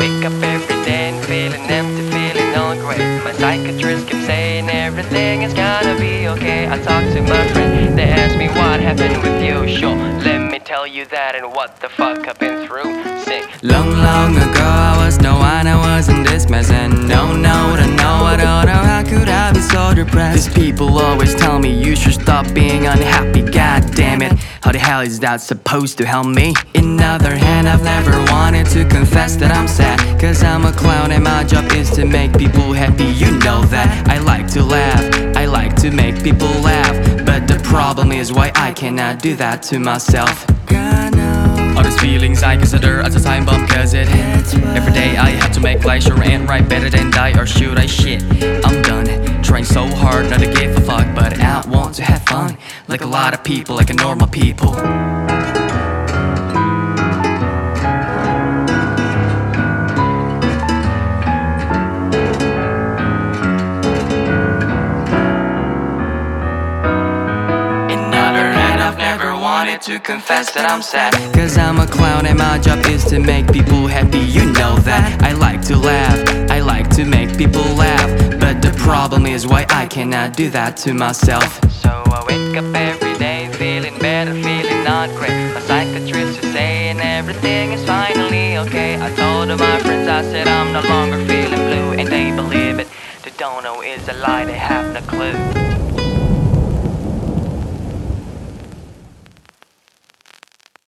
wake up every day and feeling empty, feeling all great. My psychiatrist keeps saying everything is gonna be okay. I talk to my friend, they ask me what happened with you. Sure, let me tell you that and what the fuck I've been through. Sing. Long, long ago, I was no one, I was in this mess. And no, no, to know, I don't know how could I be so depressed. These people always tell me you should stop being unhappy. God damn it, how the hell is that supposed to help me? In other hand, I've never wanted to confess that I'm sad. Cause I'm a clown and my job is to make people happy. You know that. I like to laugh, I like to make people laugh. But the problem is why I cannot do that to myself. All these feelings I consider as a time bomb cause it Every day I have to make life sure and right better than die or should I shit I'm fun Like a lot of people like a normal people In I've never wanted to confess that I'm sad. Cause I'm a clown and my job is to make people happy, you know that. I like to laugh, I like to make people laugh. But the problem is why I cannot do that to myself. So wake up every day feeling better, feeling not great. My psychiatrist is saying everything is finally okay. I told all my friends, I said I'm no longer feeling blue, and they believe it. They don't know it's a lie, they have no clue.